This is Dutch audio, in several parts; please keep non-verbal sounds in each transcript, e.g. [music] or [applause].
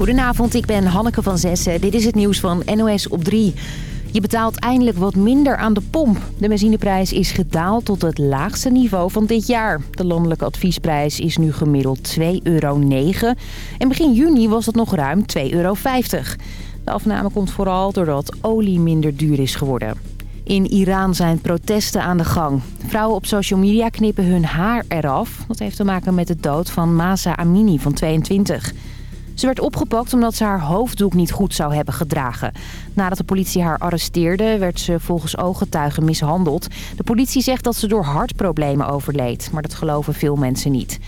Goedenavond, ik ben Hanneke van Zessen. Dit is het nieuws van NOS op 3. Je betaalt eindelijk wat minder aan de pomp. De benzineprijs is gedaald tot het laagste niveau van dit jaar. De landelijke adviesprijs is nu gemiddeld 2,09 euro. En begin juni was het nog ruim 2,50 euro. De afname komt vooral doordat olie minder duur is geworden. In Iran zijn protesten aan de gang. Vrouwen op social media knippen hun haar eraf. Dat heeft te maken met de dood van Masa Amini van 22. Ze werd opgepakt omdat ze haar hoofddoek niet goed zou hebben gedragen. Nadat de politie haar arresteerde werd ze volgens ooggetuigen mishandeld. De politie zegt dat ze door hartproblemen overleed, maar dat geloven veel mensen niet.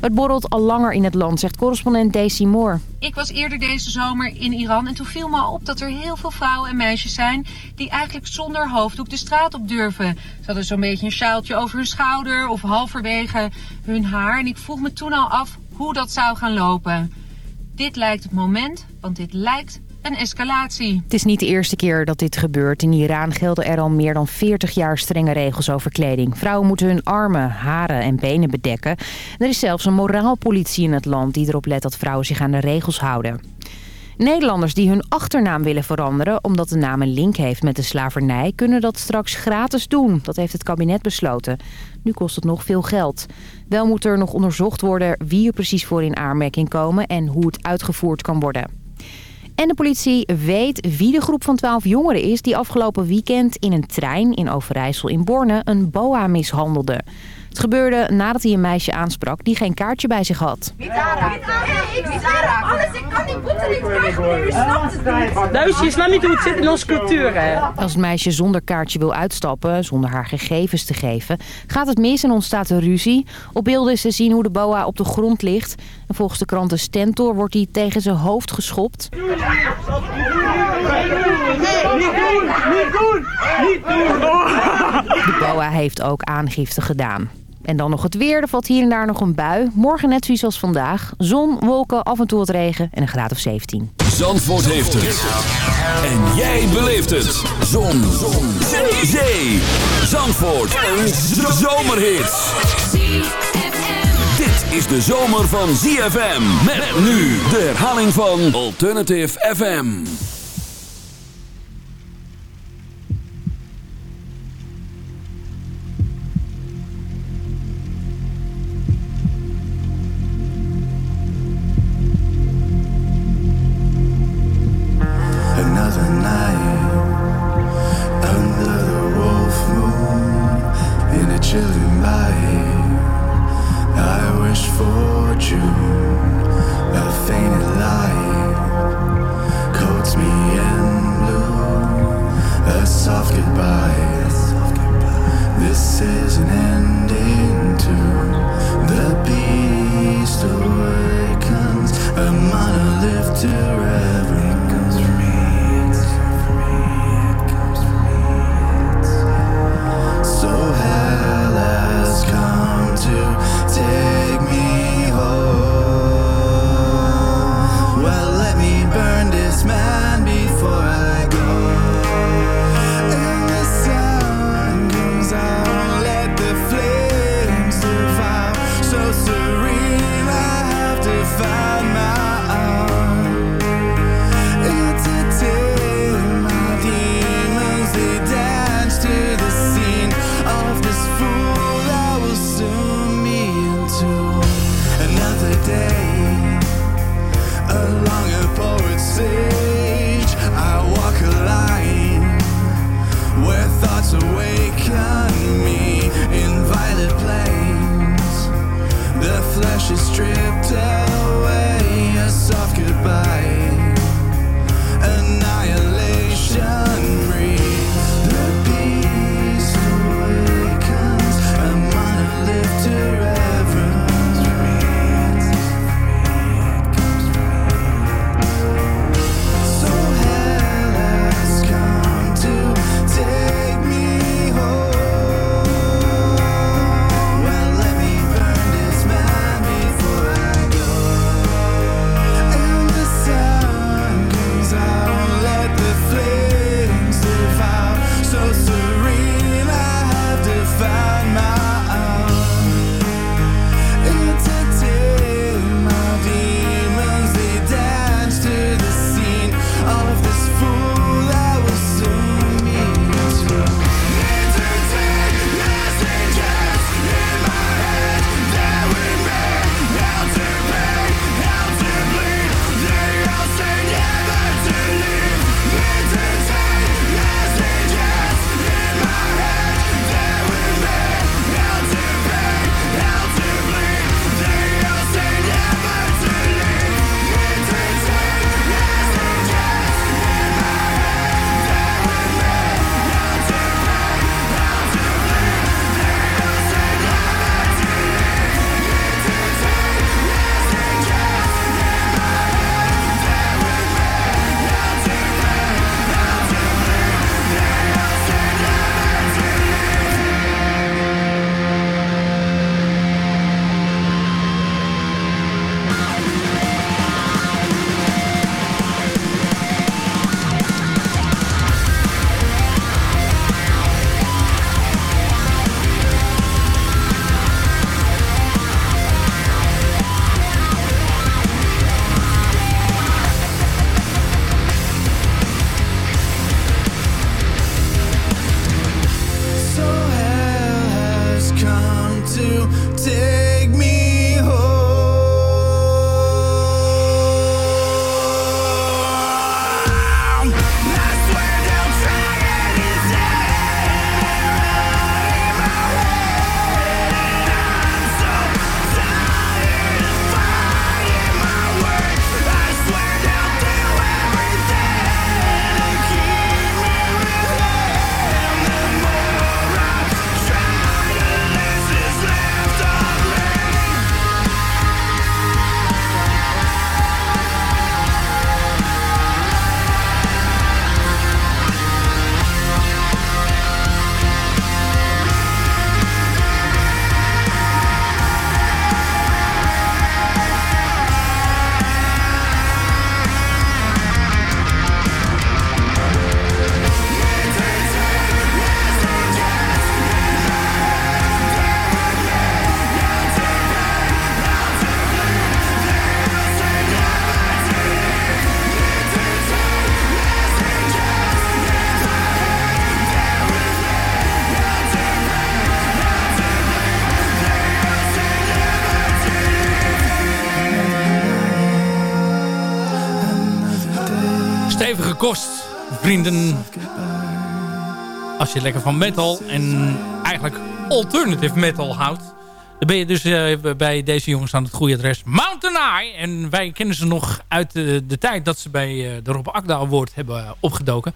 Het borrelt al langer in het land, zegt correspondent Daisy Moore. Ik was eerder deze zomer in Iran en toen viel me op dat er heel veel vrouwen en meisjes zijn... die eigenlijk zonder hoofddoek de straat op durven. Ze hadden zo'n beetje een sjaaltje over hun schouder of halverwege hun haar. En ik vroeg me toen al af hoe dat zou gaan lopen. Dit lijkt het moment, want dit lijkt een escalatie. Het is niet de eerste keer dat dit gebeurt. In Iran gelden er al meer dan 40 jaar strenge regels over kleding. Vrouwen moeten hun armen, haren en benen bedekken. er is zelfs een moraalpolitie in het land die erop let dat vrouwen zich aan de regels houden. Nederlanders die hun achternaam willen veranderen omdat de naam een link heeft met de slavernij... kunnen dat straks gratis doen. Dat heeft het kabinet besloten. Nu kost het nog veel geld. Wel moet er nog onderzocht worden wie er precies voor in aanmerking komen... en hoe het uitgevoerd kan worden. En de politie weet wie de groep van 12 jongeren is... die afgelopen weekend in een trein in Overijssel in Borne een boa mishandelde. Het gebeurde nadat hij een meisje aansprak die geen kaartje bij zich had. Niet Alles, ik kan niet boeten, ik krijg Luister, je snapt niet hoe het zit in onze cultuur, hè? Als het meisje zonder kaartje wil uitstappen, zonder haar gegevens te geven... gaat het mis en ontstaat er ruzie. Op beelden is te zien hoe de boa op de grond ligt. En volgens de kranten Stentor wordt hij tegen zijn hoofd geschopt. Niet doen! Niet doen! Niet doen! De boa heeft ook aangifte gedaan. En dan nog het weer. Er valt hier en daar nog een bui. Morgen net zoiets als vandaag. Zon, wolken, af en toe wat regen en een graad of 17. Zandvoort heeft het. En jij beleeft het. Zon. Zon. Zee. Zandvoort. Een zomerhit. Dit is de zomer van ZFM. Met nu de herhaling van Alternative FM. Kost, vrienden. Als je lekker van metal en eigenlijk alternative metal houdt... dan ben je dus uh, bij deze jongens aan het goede adres. Mountain Eye. En wij kennen ze nog uit de, de tijd dat ze bij uh, de Rob Akda Award hebben opgedoken.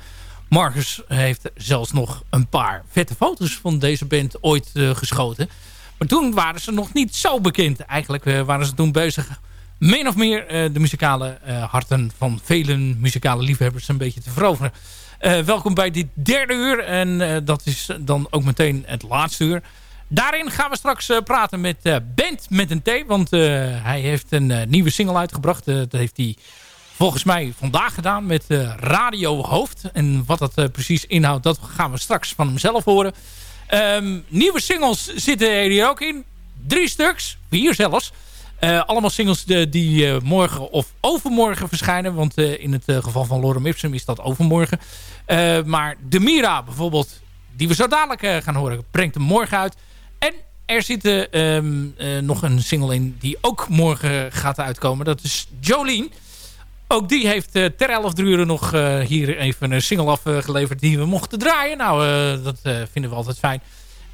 Marcus heeft zelfs nog een paar vette foto's van deze band ooit geschoten. Maar toen waren ze nog niet zo bekend. Eigenlijk waren ze toen bezig min of meer de muzikale harten van vele muzikale liefhebbers een beetje te veroveren. Uh, welkom bij dit derde uur. En dat is dan ook meteen het laatste uur. Daarin gaan we straks praten met Bent met een T. Want hij heeft een nieuwe single uitgebracht. dat heeft hij volgens mij vandaag gedaan met Radio Hoofd. En wat dat precies inhoudt, dat gaan we straks van hemzelf horen. Um, nieuwe singles zitten er hier ook in. Drie stuks, vier zelfs. Uh, allemaal singles die uh, morgen of overmorgen verschijnen. Want uh, in het geval van Lorem Ipsum is dat overmorgen. maar De Mira bijvoorbeeld, die we zo dadelijk gaan horen, brengt hem morgen uit. En er zit um, nog een single in die ook morgen gaat uitkomen. Dat is Jolene. Ook die heeft ter 11 uur nog hier even een single afgeleverd die we mochten draaien. Nou, dat vinden we altijd fijn.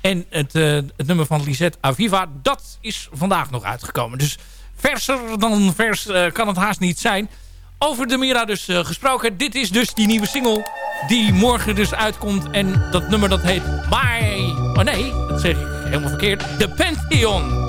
En het, uh, het nummer van Lisette Aviva, dat is vandaag nog uitgekomen. Dus verser dan vers uh, kan het haast niet zijn. Over de Mira dus uh, gesproken. Dit is dus die nieuwe single die morgen dus uitkomt. En dat nummer dat heet My... Oh nee, dat zeg ik helemaal verkeerd. The Pantheon.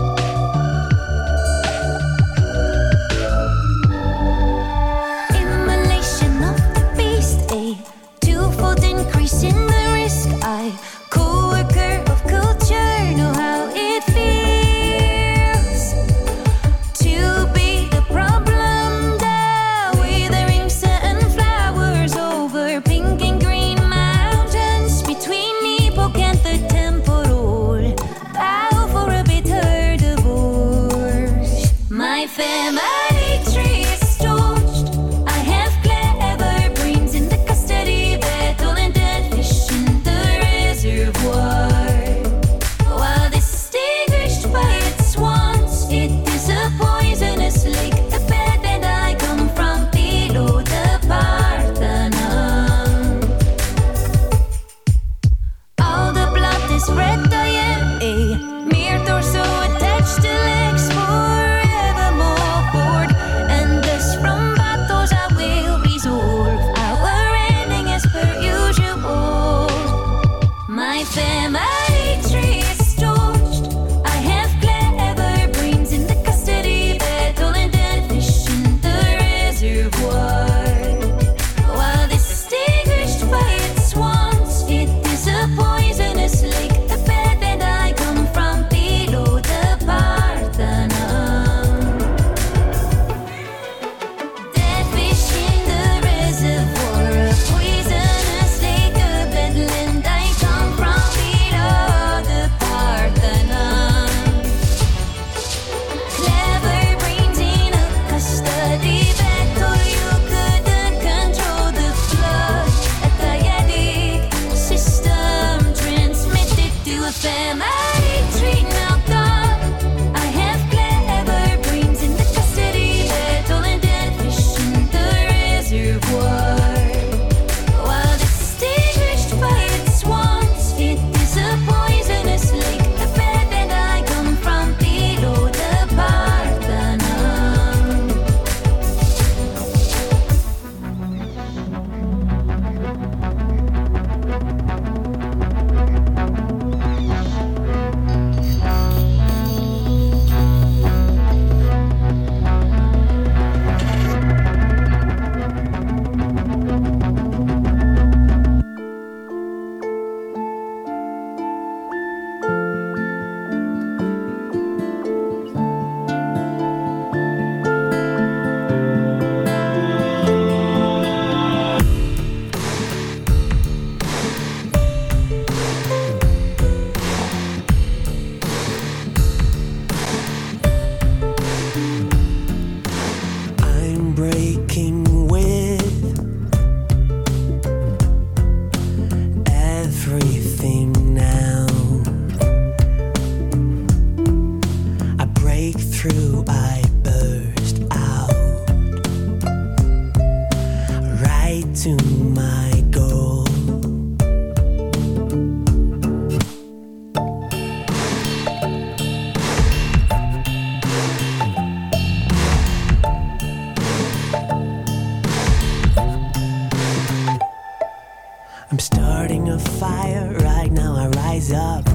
Up.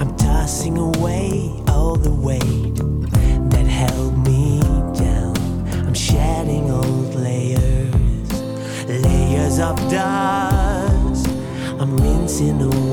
I'm tossing away all the weight that held me down. I'm shedding old layers, layers of dust. I'm rinsing away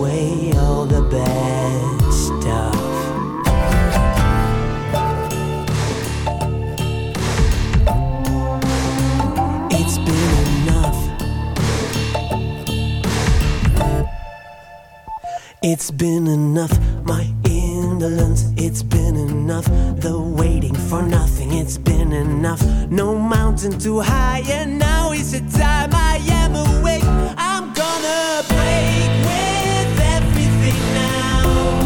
It's been enough, my indolence. It's been enough, the waiting for nothing. It's been enough, no mountain too high. And now is the time I am awake. I'm gonna break with everything now.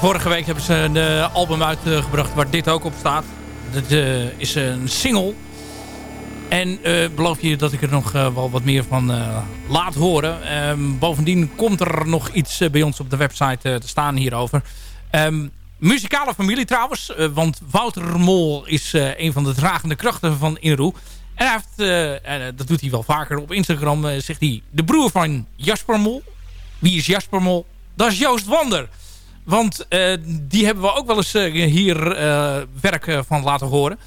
Vorige week hebben ze een eh, album uitgebracht waar dit ook op staat. Dat eh, is een single. En eh, beloof je dat ik er nog wel wat meer van laat horen. Ehm, bovendien komt er nog iets bij ons op de website te staan hierover. Ehm, muzikale familie trouwens. want Wouter Mol is een van de dragende krachten van Inroe. En hij heeft, en, dat doet hij wel vaker op Instagram, zegt hij... De broer van Jasper Mol. Wie is Jasper Mol? Dat is Joost Wander. Want eh, die hebben we ook wel eens eh, hier eh, werk van laten horen.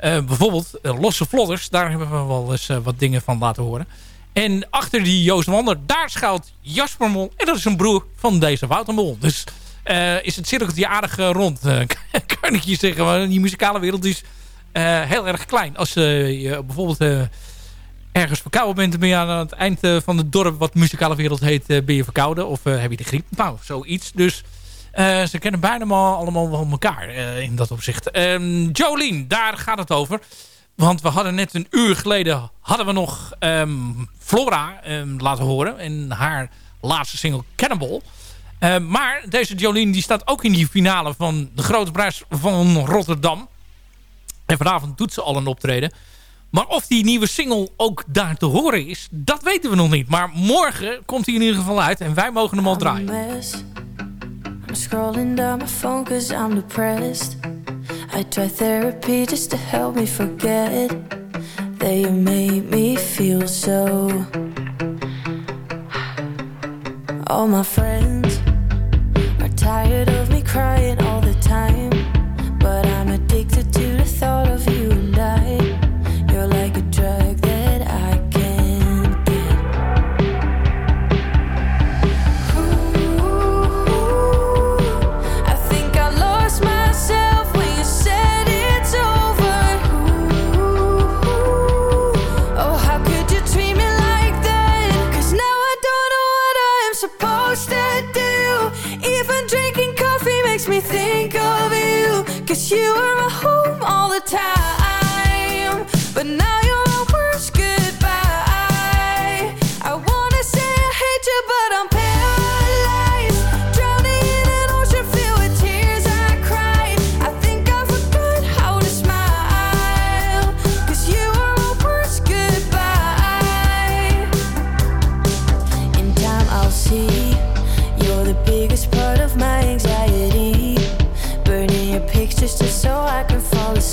Bijvoorbeeld Losse Vlodders. Daar hebben we wel eens wat dingen van laten horen. En achter die Joost Wander, daar schuilt Jasper Mol. En dat is een broer van deze Wouter Mol. Dus is het cirkeltje aardig rond. [laughs] kan ik je zeggen. Die muzikale wereld is heel erg klein. Als je bijvoorbeeld... ergens verkouden bent, ben je aan het eind van het dorp wat muzikale wereld heet, ben je verkouden. Of heb je de griep? Nou, zoiets. Dus eh, ze kennen bijna allemaal wel elkaar eh, in dat opzicht. Ehm Jolien, daar gaat het over. Want we hadden net een uur geleden hadden we nog ehm, Flora ehm, laten horen. En haar laatste single Cannibal. Maar deze Jolien die staat ook in die finale van de Grote Prijs van Rotterdam. En vanavond doet ze al een optreden. Maar of die nieuwe single ook daar te horen is, dat weten we nog niet. Maar morgen komt hij in ieder geval uit en wij mogen hem al draaien. I'm scrolling down my phone cause I'm depressed. I try therapy just to help me forget that you made me feel so. All my friends are tired of me crying all the time.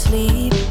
sleep.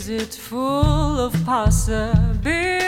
is it full of possibilities?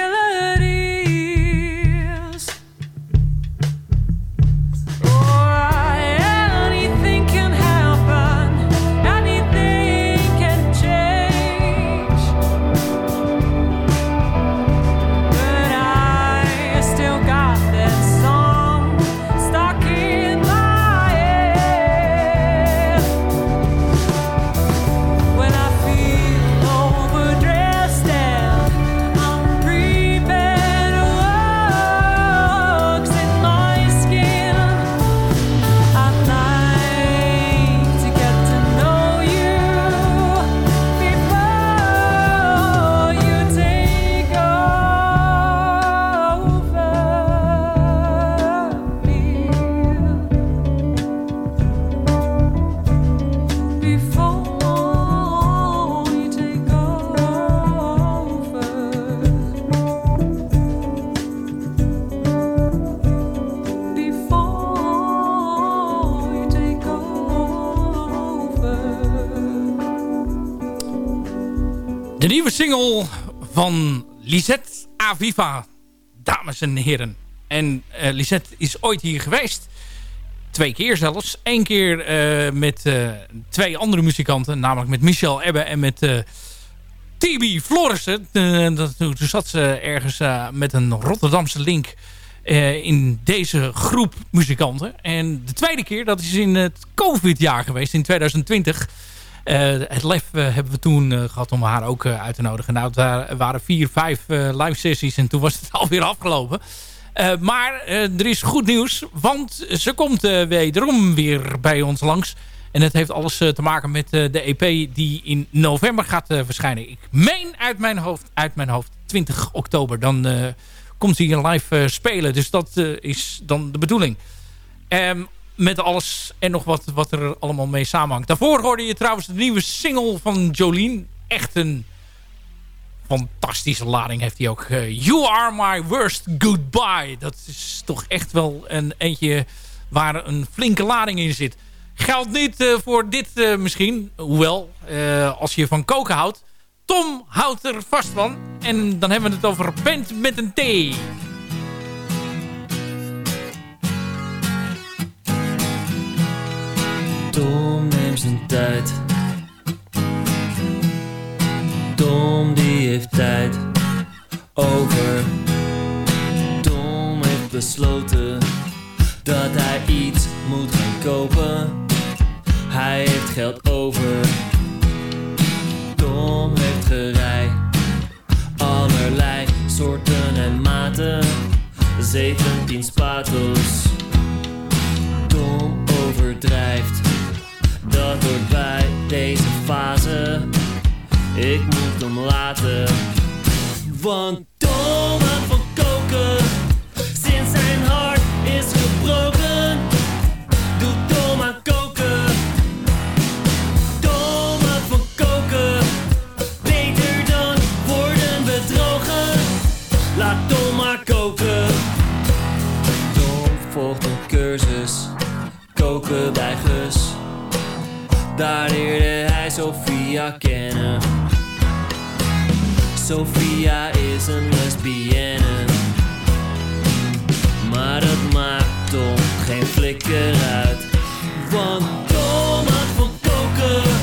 Single van Lisette Aviva, dames en heren. En uh, Lisette is ooit hier geweest. Twee keer zelfs. Eén keer uh, met uh, twee andere muzikanten. Namelijk met Michel Ebbe en met Tibi Florissen. toen zat ze ergens met een Rotterdamse link in deze groep muzikanten. En de tweede keer, dat is in het COVID-jaar geweest, in 2020... Uh, het lef uh, hebben we toen uh, gehad om haar ook uit te nodigen. Nou, daar waren vier, vijf live sessies en toen was het [laughs] alweer afgelopen. maar er is goed nieuws, want ze komt wederom weer bij ons langs. En het heeft alles te maken met de EP die in november gaat verschijnen. Ik meen uit mijn hoofd, uit mijn hoofd 20 oktober. Dan komt ze hier live spelen. Dus dat is dan de bedoeling. Um, met alles en nog wat, wat er allemaal mee samenhangt. Daarvoor hoorde je trouwens de nieuwe single van Jolien. Echt een fantastische lading heeft hij ook. Uh, you are my worst goodbye. Dat is toch echt wel een eentje waar een flinke lading in zit. Geldt niet uh, voor dit uh, misschien. Hoewel, als je van koken houdt. Tom houdt er vast van. En dan hebben we het over Band met een T. Tom neemt zijn tijd. Tom die heeft tijd over. Tom heeft besloten dat hij iets moet gaan kopen. Hij heeft geld over. Tom heeft gerei. Allerlei soorten en maten. 17 spatels. Tom overdrijft dat hoort bij deze fase. Ik moet hem laten, want Thomas van koken. Sinds zijn hart is gebroken, doet Thomas koken. Thomas van koken, beter dan worden bedrogen. Laat Thomas koken. Tom volgt een cursus, koken bij Gus. Daar leerde hij Sophia kennen. Sophia is een lesbienne. Maar dat maakt toch geen flikker uit. Want had van koken.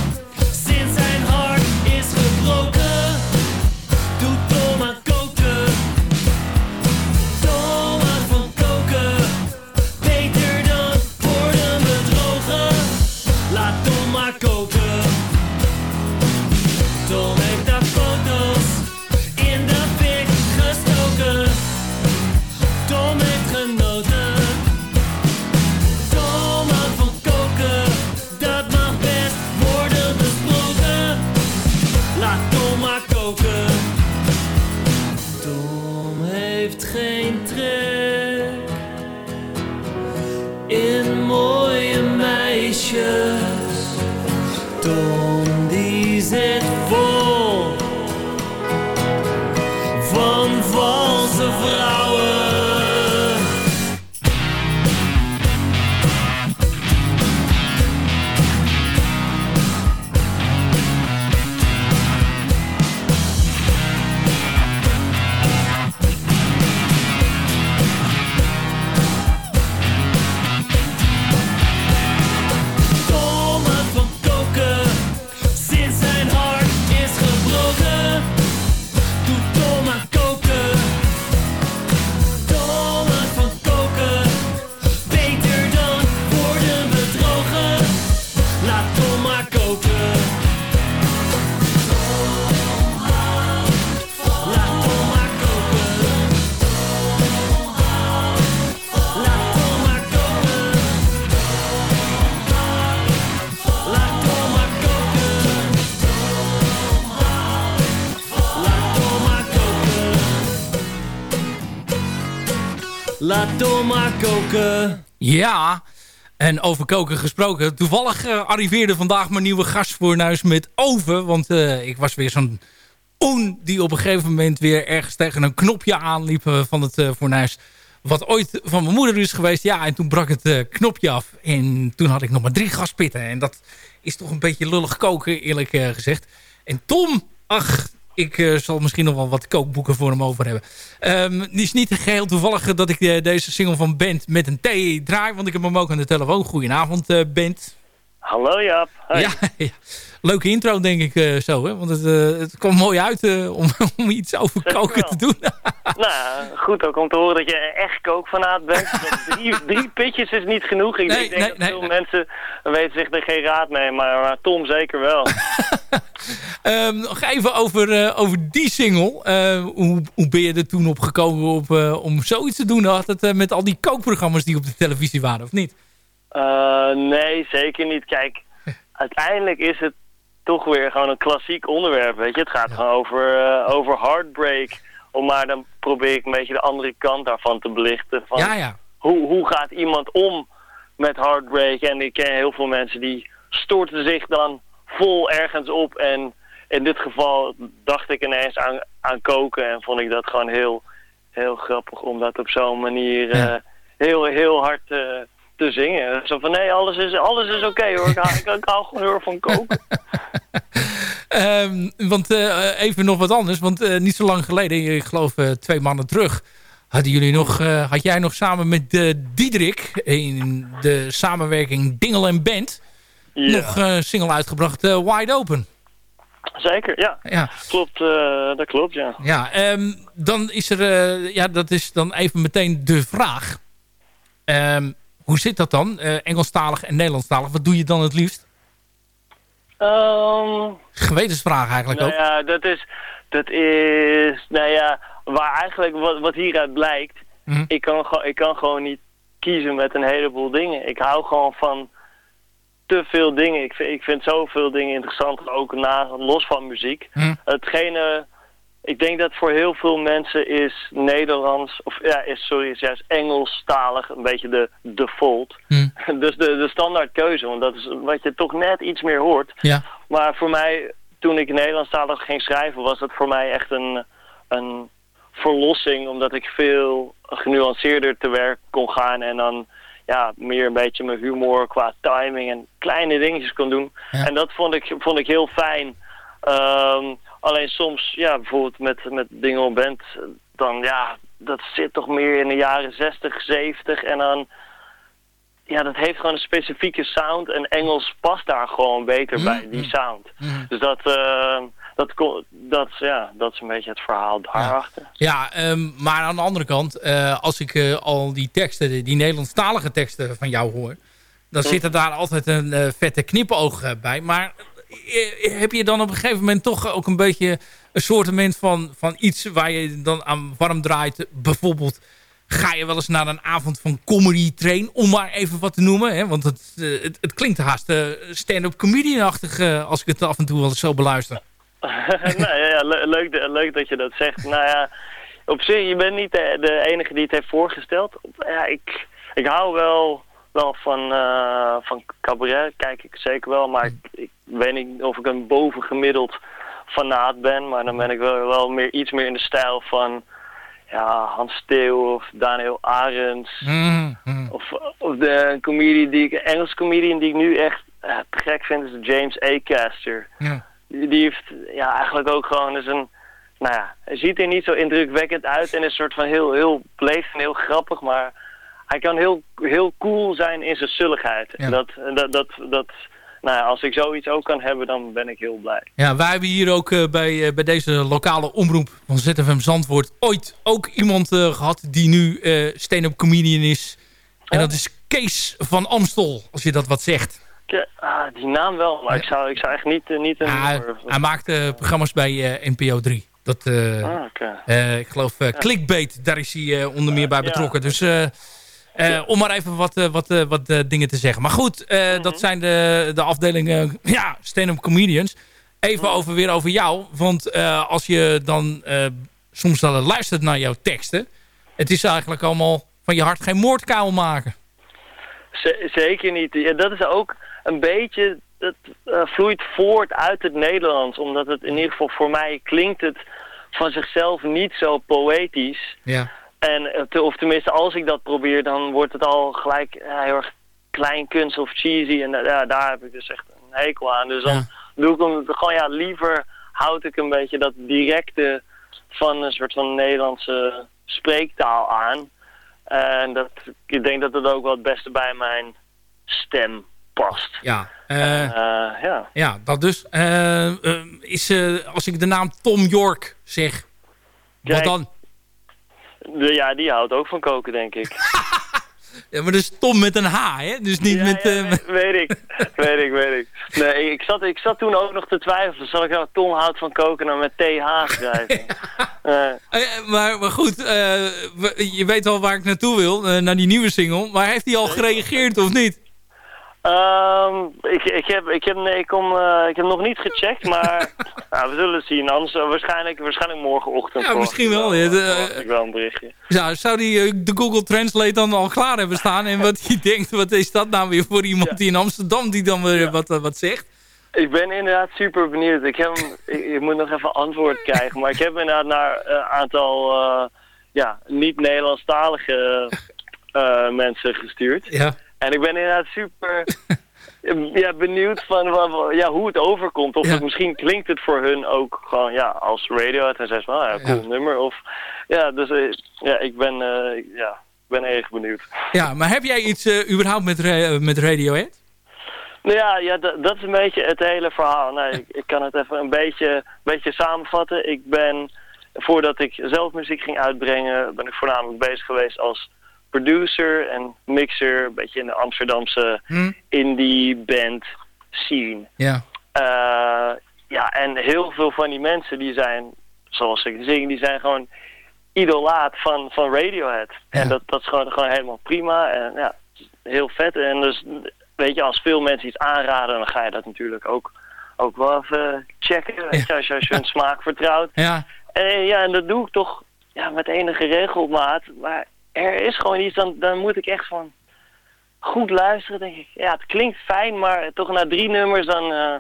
Laat Tom maar koken. Ja, en over koken gesproken. Toevallig eh, arriveerde vandaag mijn nieuwe gasfornuis met oven. Want eh, ik was weer zo'n oen die op een gegeven moment weer ergens tegen een knopje aanliep eh, van het eh, fornuis. Wat ooit van mijn moeder is geweest. Ja, en toen brak het knopje af. En toen had ik nog maar drie gaspitten. En dat is toch een beetje lullig koken, eerlijk gezegd. En Tom, ach, ik eh, zal misschien nog wel wat kookboeken voor hem over hebben. Ehm, het is niet geheel toevallig dat ik eh, deze single van Bent met een T draai. Want ik heb hem ook aan de telefoon. Goedenavond, uh, Bent. Hallo Jaap. Ja, [laughs] ja, leuke intro denk ik uh, zo. Hè? Want het, uh, het kwam mooi uit uh, om, [laughs] om iets over koken wel. te doen. [laughs] Nou, goed ook om te horen dat je echt kookfanaat bent. [laughs] drie, drie pitjes is niet genoeg. Ik Nee, denk nee, dat nee, veel mensen weten zich er geen raad mee, maar, maar Tom zeker wel. Ehm, nog even over, eh, over die single. Eh, hoe, hoe ben je er toen op gekomen op, eh, om zoiets te doen? Had het eh, met al die kookprogramma's die op de televisie waren, of niet? Eh, nee, zeker niet. Kijk, uiteindelijk is het toch weer gewoon een klassiek onderwerp, weet je. Het gaat gewoon over, eh, over heartbreak. Om maar dan probeer ik een beetje de andere kant daarvan te belichten. Van Ja, ja. Hoe, hoe gaat iemand om met heartbreak? En ik ken heel veel mensen die storten zich dan vol ergens op. En in dit geval dacht ik ineens aan, aan koken. En vond ik dat gewoon heel, heel grappig om dat op zo'n manier eh, heel, heel hard eh, te zingen. Zo van nee, alles is, alles is oké hoor. Ik hou, ik, ik hou gewoon heel erg van koken. [laughs] Ehm, want eh, even nog wat anders. Want eh, niet zo lang geleden, ik geloof eh, twee maanden terug... Hadden jullie nog, had jij nog samen met Diederik... in de samenwerking Dingel en Band... Ja, nog een single uitgebracht, Wide Open. zeker. Ja, Ja, klopt. dat klopt, ja. ja ehm, dan is er... ja, dat is dan even meteen de vraag. Ehm, hoe zit dat dan? Engelstalig en Nederlandstalig. Wat doe je dan het liefst? Ehm, Gewetensvraag eigenlijk Nou ook. ja, dat is, dat is, nou ja, waar eigenlijk wat, wat hieruit blijkt, Mhm. ik, kan, gewoon- ik kan gewoon niet kiezen met een heleboel dingen. Ik hou gewoon van te veel dingen. Ik vind, ik vind zoveel dingen interessant, ook na, los van muziek. Mhm. Hetgene, ik denk dat voor heel veel mensen is Nederlands, of ja, is, sorry, is juist Engelstalig een beetje de default. Mhm. [laughs] Dus de, de standaard keuze, want dat is wat je toch net iets meer hoort. Ja. Maar voor mij, toen ik Nederlandstalig ging schrijven, was het voor mij echt een, een verlossing. Omdat ik veel genuanceerder te werk kon gaan. En dan ja, meer een beetje mijn humor qua timing en kleine dingetjes kon doen. Ja. En dat vond ik, vond ik heel fijn. Ehm, alleen soms, ja, bijvoorbeeld met, met Dingen op Band, dan ja, dat zit toch meer in de jaren 60, 70. En dan, ja, dat heeft gewoon een specifieke sound. En Engels past daar gewoon beter bij, die sound. Mhm. Dus dat, eh, dat, dat, ja, dat is een beetje het verhaal daarachter. Ja, ehm, maar aan de andere kant, eh, als ik eh, al die teksten, die- Nederlandstalige teksten van jou hoor, dan zit er daar altijd een vette knipoog bij. Maar heb je dan op een gegeven moment toch ook een beetje een soortement van, van iets waar je dan aan warm draait? Bijvoorbeeld, ga je wel eens naar een avond van comedy train, om maar even wat te noemen? Hè? Want het, eh, het, klinkt haast eh, stand-up comedian-achtig eh, als ik het af en toe wel eens zo beluister. [laughs] nou ja, ja, le- leuk, leuk dat je dat zegt. Nou ja, op zich, je bent niet de, enige die het heeft voorgesteld. Ja, ik, ik hou wel, wel van, eh, van cabaret, kijk ik zeker wel. Maar ik weet niet of ik een bovengemiddeld fanaat ben. Maar dan ben ik wel, wel meer, iets meer in de stijl van ja, Hans Steeuw of Daniel Arends. Mhm, mhm. Of, of de comedian die ik, Engels comedian die ik nu echt eh, te gek vind is James Acaster. Ja. Die, die heeft ja, eigenlijk ook gewoon eens een... Nou ja, hij ziet er niet zo indrukwekkend uit en is een soort van heel, heel beleefd en heel grappig, maar hij kan heel, heel cool zijn in zijn zulligheid. En Dat, dat, dat, dat, nou ja, als ik zoiets ook kan hebben, dan ben ik heel blij. Ja, wij hebben hier ook eh, bij, eh, bij deze lokale omroep van ZFM Zandvoort ooit ook iemand eh, gehad die nu stand-up comedian is. En Oh. dat is Kees van Amstel, als je dat wat zegt. Ik, ah, die naam wel, maar ik, zou, ik zou echt niet, niet een... Ja, hij, hij maakt programma's bij NPO 3. Dat, Ah, ik geloof Clickbait, daar is hij onder meer bij Ja. betrokken. Dus eh, om maar even wat, eh, wat, eh, wat dingen te zeggen. Maar goed, Mhm. dat zijn de, de afdelingen ja, stand-up comedians. Even Mhm. over, weer over jou. Want als je dan soms dan luistert naar jouw teksten... het is eigenlijk allemaal van je hart geen moordkuil maken. Z- zeker niet. Ja, dat is ook een beetje, eh, vloeit voort uit het Nederlands. Omdat het in ieder geval voor mij klinkt het van zichzelf niet zo poëtisch. Ja. En, eh, of tenminste, als ik dat probeer, dan wordt het al gelijk eh, heel erg kleinkunst of cheesy. En eh, ja, daar heb ik dus echt een hekel aan. Dus dan Ja. doe ik hem gewoon ja, liever houd ik een beetje dat directe van een soort van Nederlandse spreektaal aan. En dat, ik denk dat het ook wel het beste bij mijn stem past. Ja, ja. ja dat dus. Eh, is, als ik de naam Tom York zeg, wat dan? Ja, die houdt ook van koken, denk ik. [laughs] Ja, maar dus Tom met een H, hè? Dus niet Ja, met... ja, eh, weet, weet ik, [laughs] weet ik, weet ik. Nee, ik zat, ik zat toen ook nog te twijfelen. Zal ik nou Tom houdt van koken dan met TH schrijven? [laughs] Eh, Eh, maar, maar goed, eh, je weet al waar ik naartoe wil, eh, naar die nieuwe single. Maar heeft hij al gereageerd of niet? Ehm, ik, ik, heb, ik, heb, nee, ik, kom, eh, ik heb nog niet gecheckt, maar [laughs] nou, we zullen het zien. Anders eh, waarschijnlijk, waarschijnlijk morgenochtend. Ja, misschien wel, ja, de- verwacht ik wel een berichtje. Ja, zou die eh, de Google Translate dan al klaar hebben staan? En wat je denkt, wat is dat nou weer voor iemand Ja. die in Amsterdam die dan weer wat, eh, wat zegt? Ik ben inderdaad super benieuwd. Ik, heb, ik, ik moet nog even antwoord krijgen. Maar ik heb inderdaad naar een aantal eh, ja, niet-Nederlandstalige eh, mensen gestuurd. Ja. En ik ben inderdaad super [laughs] ja, benieuwd van wa- wa- ja, hoe het overkomt. Of Ja. het, misschien klinkt het voor hun ook gewoon ja, als Radiohead. En zeggen ze van, ah, ja, cool Ja. nummer. Of, ja, dus eh, ja, ik ben, eh, ja, ben erg benieuwd. ja, maar heb jij iets eh, überhaupt met, met Radiohead? Nou ja, ja dat, is een beetje het hele verhaal. Nou, ik, ik kan het even een beetje, beetje samenvatten. Ik ben, voordat ik zelf muziek ging uitbrengen, ben ik voornamelijk bezig geweest als producer en mixer. Een beetje in de Amsterdamse Hm? indie band scene. Ja. Eh, ja, en heel veel van die mensen die zijn, zoals ik zing, die zijn gewoon idolaat van, van Radiohead. Ja. En dat, dat is gewoon, gewoon helemaal prima. En ja, heel vet. En dus, weet je, als veel mensen iets aanraden, dan ga je dat natuurlijk ook, ook wel even checken. Weet je, als, je, als je hun smaak vertrouwt. Ja, En ja, en dat doe ik toch ja, met enige regelmaat. Maar er is gewoon iets, dan, dan moet ik echt van goed luisteren, denk ik. Ja, het klinkt fijn, maar toch na drie nummers dan eh,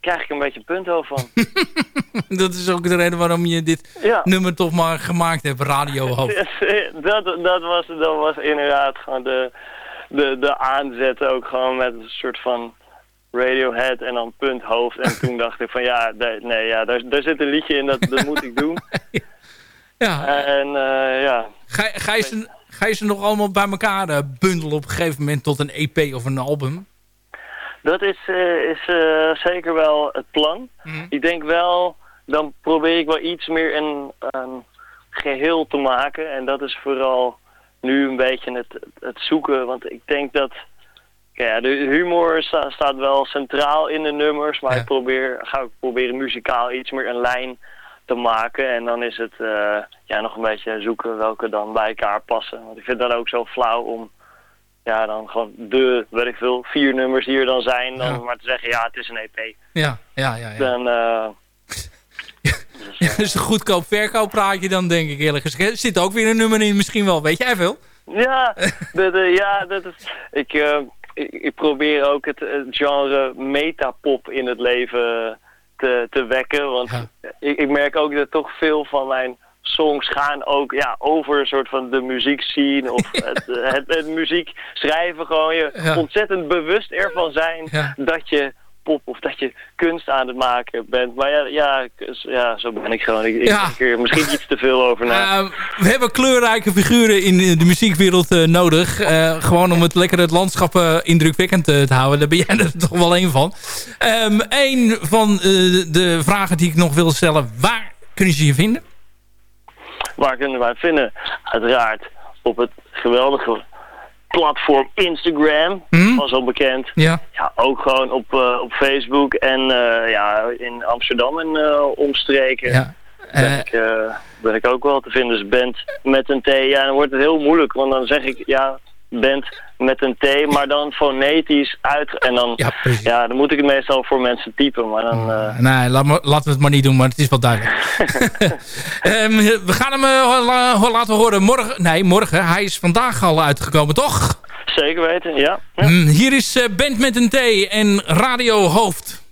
krijg ik een beetje een punthoofd van. [laughs] dat is ook de reden waarom je dit Ja. nummer toch maar gemaakt hebt, Radiohoofd. [laughs] dat, dat, was, dat was inderdaad gewoon de, de, de aanzet ook gewoon met een soort van Radiohead en dan punthoofd. En toen dacht ik van ja, daar- nee, ja daar, daar zit een liedje in, dat, dat moet ik doen. [laughs] Ja, En eh, ja, ga, ga, je ze, ga je ze nog allemaal bij elkaar eh, bundelen op een gegeven moment tot een EP of een album? Dat is, eh, is eh, zeker wel het plan. Mhm. Ik denk wel, dan probeer ik wel iets meer een, een geheel te maken. En dat is vooral nu een beetje het, het zoeken. Want ik denk dat ja, de humor sta- staat wel centraal in de nummers. Maar Ja. ik probeer, ga ook proberen muzikaal iets meer een lijn te maken. En dan is het eh, ja, nog een beetje zoeken welke dan bij elkaar passen. Want ik vind dat ook zo flauw om ja, dan gewoon de, weet ik veel, vier nummers die er dan zijn. Dan Ja. maar te zeggen, ja, het is een EP. Ja, ja, ja. ja. Dan, eh, [laughs] Ja, dat is een goedkoop verkooppraatje dan, denk ik eerlijk gezegd. Zit ook weer een nummer in, misschien wel. Weet jij veel? ja, [laughs] de, de, ja, dat is, ik, eh, ik, ik probeer ook het, het genre metapop in het leven te, te wekken. Want Ja. ik, ik merk ook dat toch veel van mijn songs gaan ook ja, over een soort van de muziekscene of [laughs] het, het, het muziek schrijven. Gewoon je ontzettend bewust ervan zijn dat je pop of dat je kunst aan het maken bent. Maar ja, ja, ja zo ben ik gewoon. Ik, Ja. er misschien iets te veel over na. Eh, we hebben kleurrijke figuren in de muziekwereld eh, nodig. Eh, gewoon om het lekker het landschap indrukwekkend te houden. Daar ben jij [laughs] er toch wel een van. Ehm een van eh, de vragen die ik nog wil stellen. Waar kunnen ze je vinden? Waar kunnen wij vinden? Uiteraard op het geweldige platform Instagram. Hm? Was al bekend. Ja. Ja, ook gewoon op, eh, op Facebook en eh, ja, in Amsterdam en eh, omstreken. ja. Ben, ik, ben ik ook wel te vinden. Dus band met een T. Ja, dan wordt het heel moeilijk. Want dan zeg ik, ja, band met een T, maar dan fonetisch uit. En dan, ja, dan moet ik het meestal voor mensen typen. Maar dan, eh, Nee, laat maar- laten we het maar niet doen, maar het is wel duidelijk. [laughs] [laughs] Ehm, we gaan hem eh, laten horen morgen. Nee, morgen. Hij is vandaag al uitgekomen, toch? zeker weten, ja. ja. Mm, hier is eh, Band met een T en Radio Hoofd.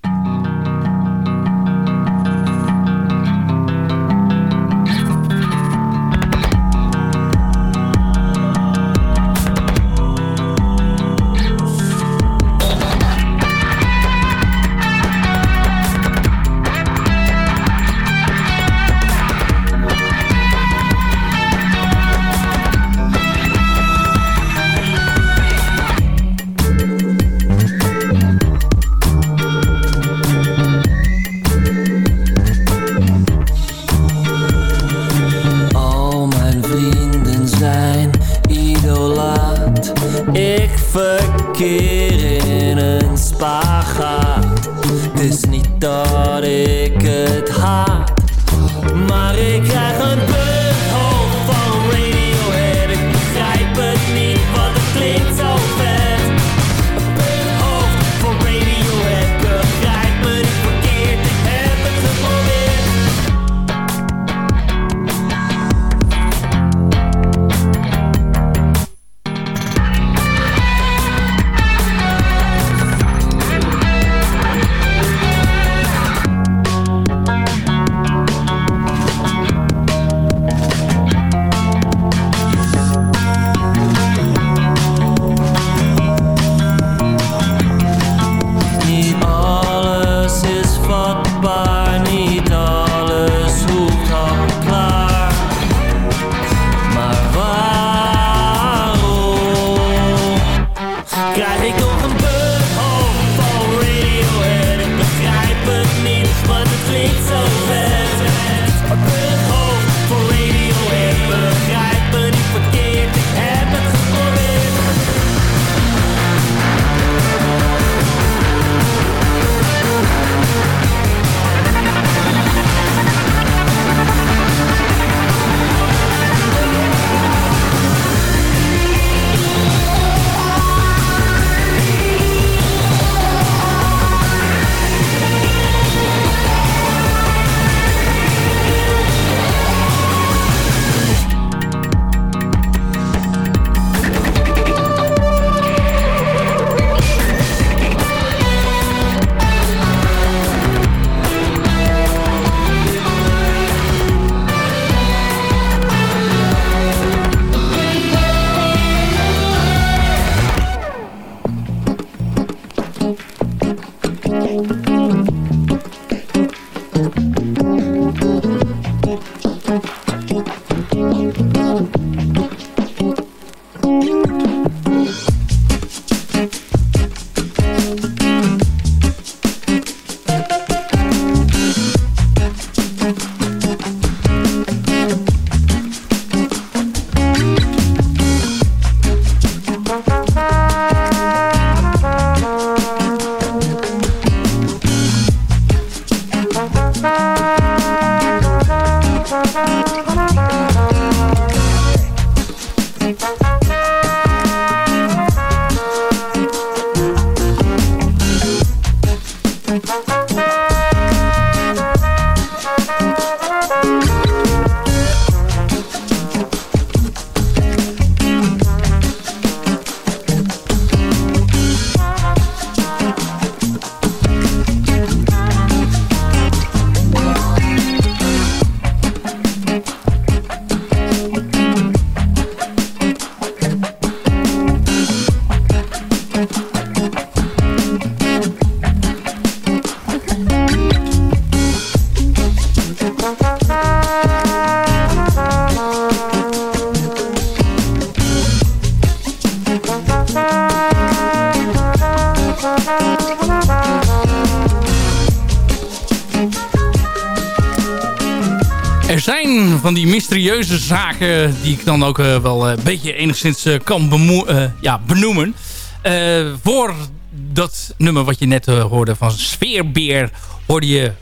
Die mysterieuze zaken die ik dan ook eh, wel een beetje enigszins eh, kan eh, benoemen. Eh, voor dat nummer wat je net eh, hoorde van Sfeerbeer hoorde je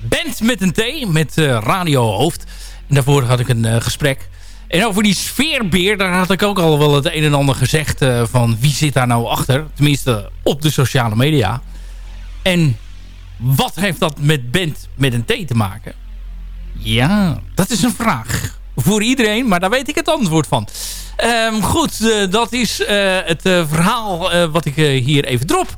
Band met een T met eh, Radio Hoofd. En daarvoor had ik een eh, gesprek. En over die sfeerbeer, daar had ik ook al wel het een en ander gezegd eh, van wie zit daar nou achter. Tenminste op de sociale media. En wat heeft dat met band met een T te maken? Ja, dat is een vraag. Voor iedereen, maar daar weet ik het antwoord van. Ehm, goed, eh, dat is eh, het eh, verhaal wat ik hier even drop.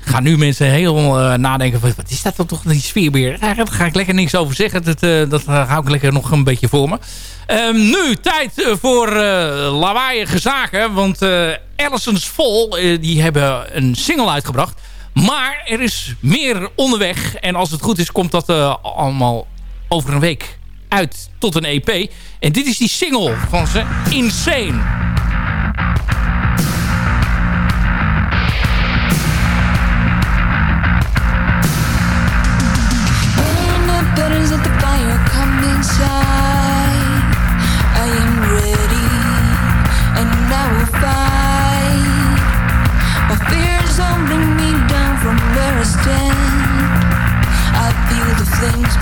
Gaan nu mensen heel nadenken van, wat is dat dan toch, die sfeerbeer? Daar ga ik lekker niks over zeggen. Dat, dat hou ik lekker nog een beetje voor me. Ehm, nu, tijd voor lawaaiige zaken. Want Allison's Vol, die hebben een single uitgebracht. Maar er is meer onderweg. En als het goed is, komt dat uh, allemaal over een week uit tot een EP. En dit is die single van ze, Insane.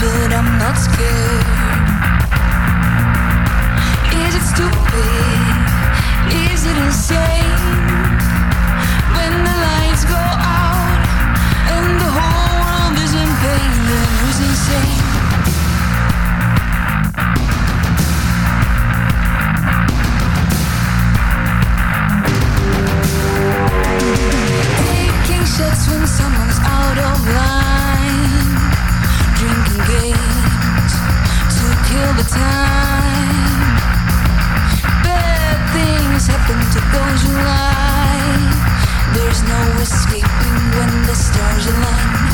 But I'm not scared. Is it stupid? Is it insane? When the lights go out and the whole world is in pain, then who's insane? Taking shots when someone's out of line. Escaping when the stars align.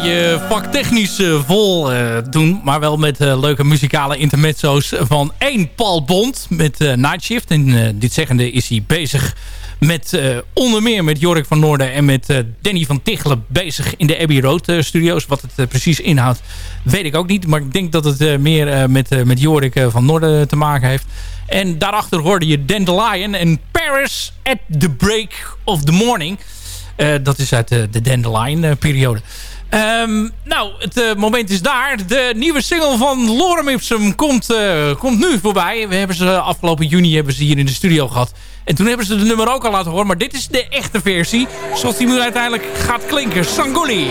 Beetje vaktechnisch eh, vol eh, doen. Maar wel met eh, leuke muzikale intermezzo's van één Paul Bond met Night Shift. En dit zeggende is hij bezig met onder meer met Jorik van Noorden en met Danny van Tichelen bezig in de Abbey Road studios. Wat het precies inhoudt weet ik ook niet. Maar ik denk dat het meer met, met Jorik van Noorden te maken heeft. En daarachter hoorde je Dandelion en Paris at the Break of the Morning. Dat is uit de, de Dandelion-periode. Ehm, nou, het eh, moment is daar. De nieuwe single van Lorem Ipsum komt, eh, komt nu voorbij. We hebben ze afgelopen juni hebben ze hier in de studio gehad. En toen hebben ze de nummer ook al laten horen. Maar dit is de echte versie. Zoals die nu uiteindelijk gaat klinken. Sangoli.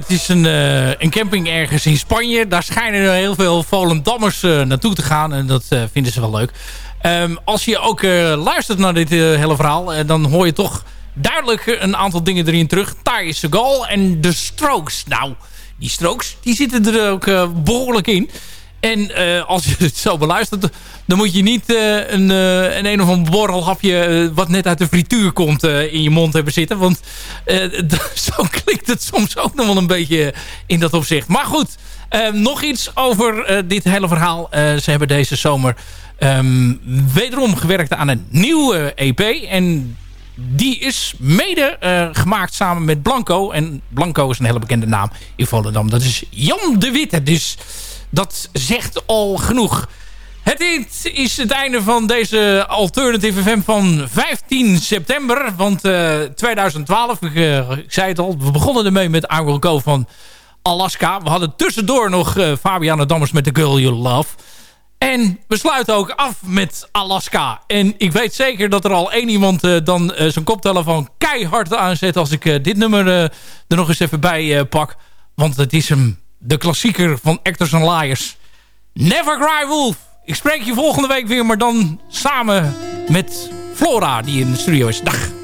Het is een, eh, een camping ergens in Spanje. Daar schijnen heel veel Volendammers eh naartoe te gaan. En dat eh, vinden ze wel leuk. Ehm, als je ook luistert naar dit hele verhaal... dan hoor je toch duidelijk een aantal dingen erin terug. Ty Segal en de Strokes. Nou, die Strokes die zitten er ook eh, behoorlijk in. En eh, als je het zo beluistert, dan moet je niet eh, een, eh, een een of ander borrelhapje... wat net uit de frituur komt in je mond hebben zitten. Want [laughs] zo klinkt het soms ook nog wel een beetje in dat opzicht. Maar goed, nog iets over dit hele verhaal. Ze hebben deze zomer ehm, wederom gewerkt aan een nieuwe EP. En die is mede gemaakt samen met Blanco. En Blanco is een hele bekende naam in Volendam. Dat is Jan de Witte. Dus dat zegt al genoeg. Het is het einde van deze Alternative FM van 15 september. Want eh, 2012, ik, eh, ik zei het al, we begonnen ermee met I Will Go van Alaska. We hadden tussendoor nog eh Fabiana Dammers met The Girl You Love. En we sluiten ook af met Alaska. En ik weet zeker dat er al één iemand eh, dan eh, zijn koptelefoon keihard aanzet... als ik eh, dit nummer eh, er nog eens even bij eh, pak. Want het is hem, de klassieker van Actors and Liars. Never Cry Wolf. Ik spreek je volgende week weer, maar dan samen met Flora die in de studio is. Dag.